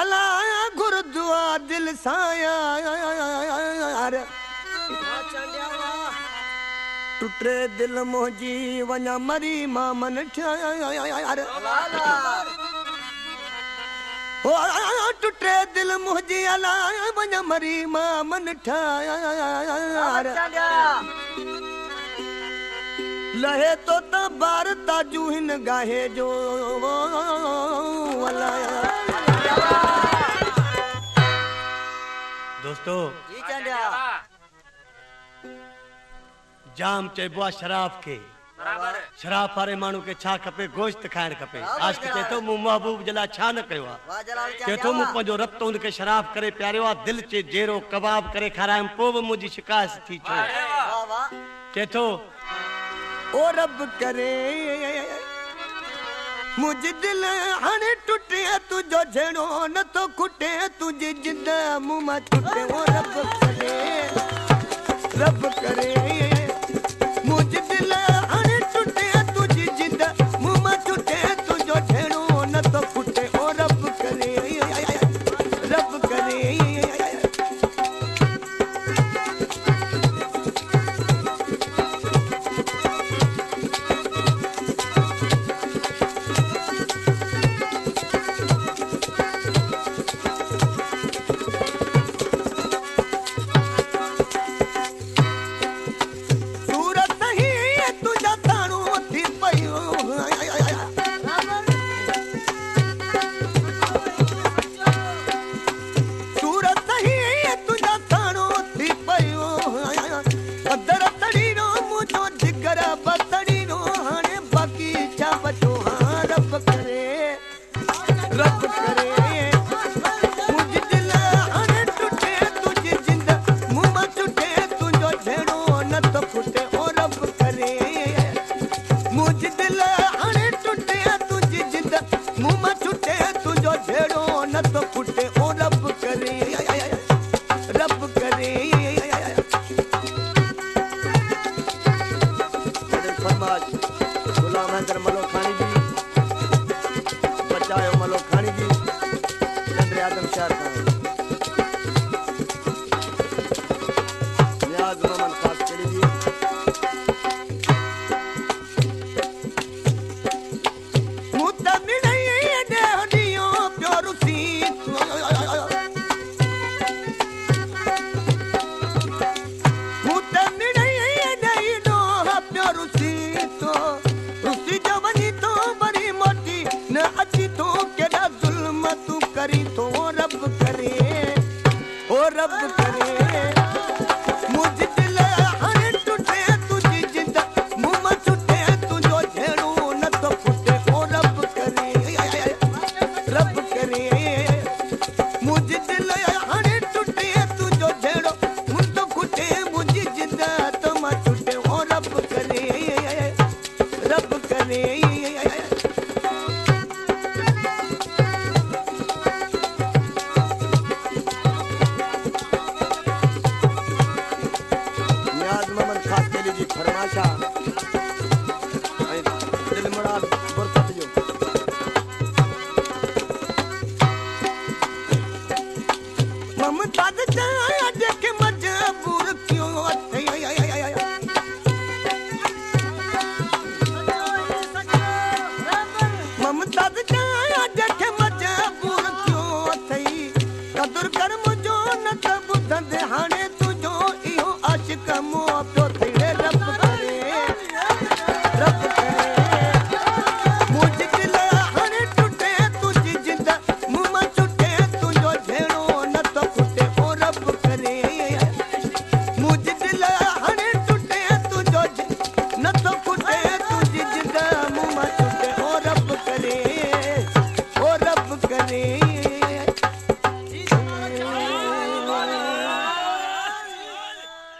अलाया टुटे दिल मोजी वञा मरी मां मन टुटे दिल मोजी अलाया वञा मरी मां मन ठार लहे तो त बार ताजू हिन गाहे जो। दोस्तो जाम चइबो आहे शराब खे शराब वारे माण्हू खे छा खपे गोश्त खाइण खपे। चए थो मूं महबूब जे लाइ छा न कयो आहे चए थो मूं पंहिंजो रब्त हुनखे शराब करे प्यारियो आहे दिलि चे जेरो कबाब करे खारायमि पोइ बि मुंहिंजी शिकायत थी छो चए थो او رب ڪري. منهنجي دل هاڻي ٽٽي تنهنجو جهڙو نٿو کٽي تنهنجي جند مون مان ڇٽي. او رب ڪري رب ڪري பத்தடி para रे याद ममन खास फरमाशा